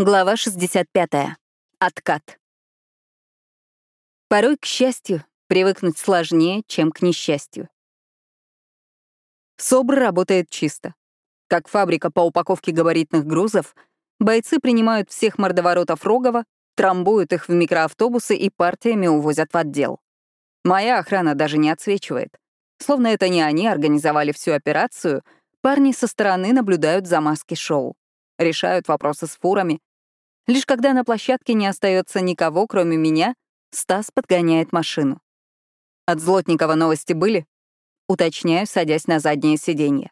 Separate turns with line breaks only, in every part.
Глава 65. Откат. Порой, к счастью, привыкнуть сложнее, чем к несчастью. СОБР работает чисто. Как фабрика по упаковке габаритных грузов, бойцы принимают всех мордоворотов Рогова, трамбуют их в микроавтобусы и партиями увозят в отдел. Моя охрана даже не отсвечивает. Словно это не они организовали всю операцию, парни со стороны наблюдают за маски-шоу решают вопросы с фурами, Лишь когда на площадке не остается никого, кроме меня, Стас подгоняет машину. От Злотникова новости были? Уточняю, садясь на заднее сиденье.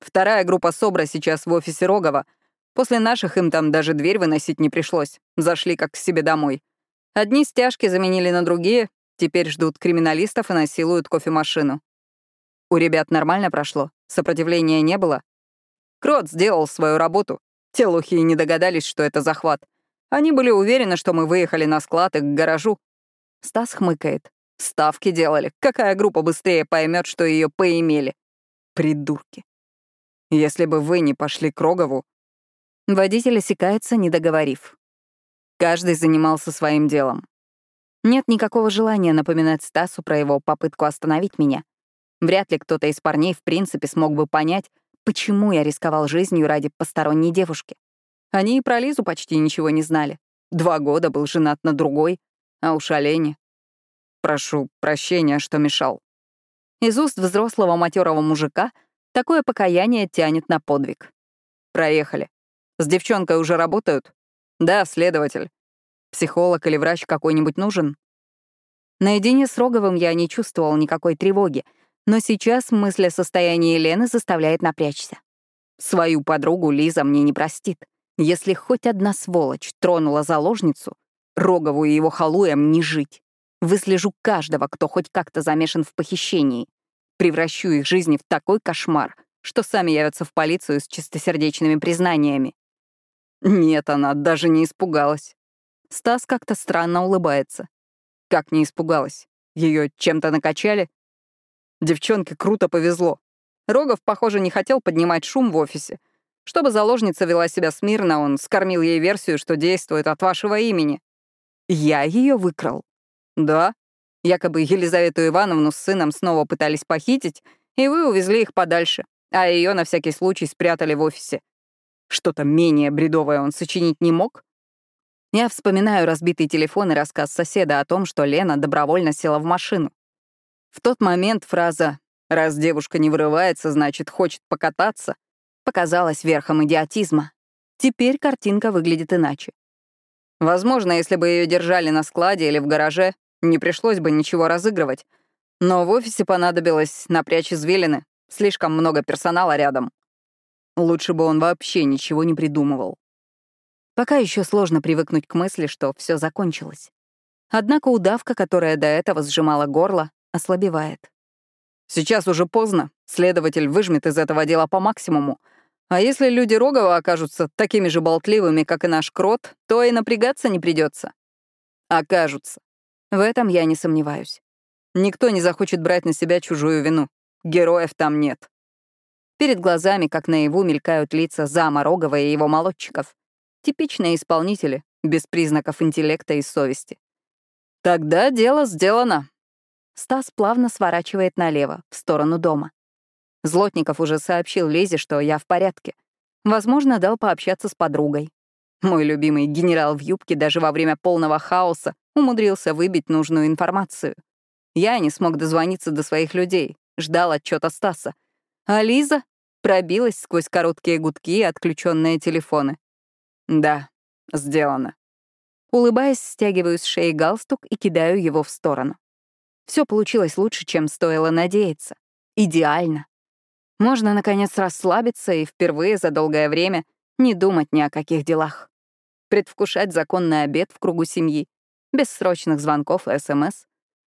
Вторая группа СОБРа сейчас в офисе Рогова. После наших им там даже дверь выносить не пришлось. Зашли как к себе домой. Одни стяжки заменили на другие, теперь ждут криминалистов и насилуют кофемашину. У ребят нормально прошло, сопротивления не было. Крот сделал свою работу, те лухи не догадались, что это захват. Они были уверены, что мы выехали на склад и к гаражу. Стас хмыкает. Ставки делали. Какая группа быстрее поймет, что ее поимели? Придурки. Если бы вы не пошли к Рогову... Водитель осекается, не договорив. Каждый занимался своим делом. Нет никакого желания напоминать Стасу про его попытку остановить меня. Вряд ли кто-то из парней в принципе смог бы понять, Почему я рисковал жизнью ради посторонней девушки? Они и про Лизу почти ничего не знали. Два года был женат на другой, а уж олени. Прошу прощения, что мешал. Из уст взрослого матерого мужика такое покаяние тянет на подвиг. Проехали. С девчонкой уже работают? Да, следователь. Психолог или врач какой-нибудь нужен? Наедине с Роговым я не чувствовал никакой тревоги — но сейчас мысль о состоянии Лены заставляет напрячься. Свою подругу Лиза мне не простит. Если хоть одна сволочь тронула заложницу, Рогову и его халуям не жить. Выслежу каждого, кто хоть как-то замешан в похищении. Превращу их жизни в такой кошмар, что сами явятся в полицию с чистосердечными признаниями. Нет, она даже не испугалась. Стас как-то странно улыбается. Как не испугалась? Ее чем-то накачали? Девчонке круто повезло. Рогов, похоже, не хотел поднимать шум в офисе. Чтобы заложница вела себя смирно, он скормил ей версию, что действует от вашего имени. Я ее выкрал. Да. Якобы Елизавету Ивановну с сыном снова пытались похитить, и вы увезли их подальше, а ее на всякий случай спрятали в офисе. Что-то менее бредовое он сочинить не мог? Я вспоминаю разбитый телефон и рассказ соседа о том, что Лена добровольно села в машину. В тот момент фраза «раз девушка не вырывается, значит, хочет покататься» показалась верхом идиотизма. Теперь картинка выглядит иначе. Возможно, если бы ее держали на складе или в гараже, не пришлось бы ничего разыгрывать. Но в офисе понадобилось напрячь извилины, слишком много персонала рядом. Лучше бы он вообще ничего не придумывал. Пока еще сложно привыкнуть к мысли, что все закончилось. Однако удавка, которая до этого сжимала горло, ослабевает. Сейчас уже поздно, следователь выжмет из этого дела по максимуму. А если люди Рогова окажутся такими же болтливыми, как и наш крот, то и напрягаться не придется. Окажутся. В этом я не сомневаюсь. Никто не захочет брать на себя чужую вину. Героев там нет. Перед глазами, как наяву, мелькают лица зама Рогова и его молодчиков. Типичные исполнители, без признаков интеллекта и совести. Тогда дело сделано. Стас плавно сворачивает налево, в сторону дома. Злотников уже сообщил Лизе, что я в порядке. Возможно, дал пообщаться с подругой. Мой любимый генерал в юбке даже во время полного хаоса умудрился выбить нужную информацию. Я не смог дозвониться до своих людей, ждал отчета Стаса. А Лиза пробилась сквозь короткие гудки и отключенные телефоны. Да, сделано. Улыбаясь, стягиваю с шеи галстук и кидаю его в сторону. Все получилось лучше, чем стоило надеяться. Идеально. Можно, наконец, расслабиться и впервые за долгое время не думать ни о каких делах. Предвкушать законный обед в кругу семьи, без срочных звонков и СМС.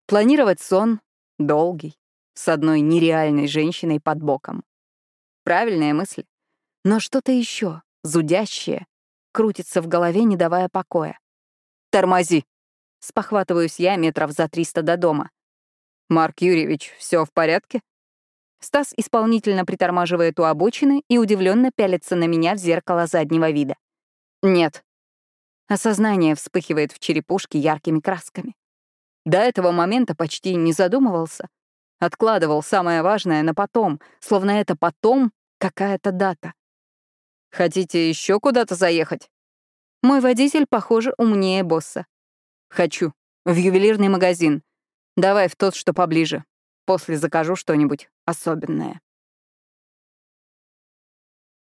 Планировать сон долгий, с одной нереальной женщиной под боком. Правильные мысли. Но что-то еще, зудящее, крутится в голове, не давая покоя. «Тормози!» Спохватываюсь я метров за триста до дома. «Марк Юрьевич, все в порядке?» Стас исполнительно притормаживает у обочины и удивленно пялится на меня в зеркало заднего вида. Нет. Осознание вспыхивает в черепушке яркими красками. До этого момента почти не задумывался. Откладывал самое важное на потом, словно это потом какая-то дата. Хотите еще куда-то заехать? Мой водитель, похоже, умнее босса. Хочу. В ювелирный магазин. Давай в тот, что поближе. После закажу что-нибудь особенное.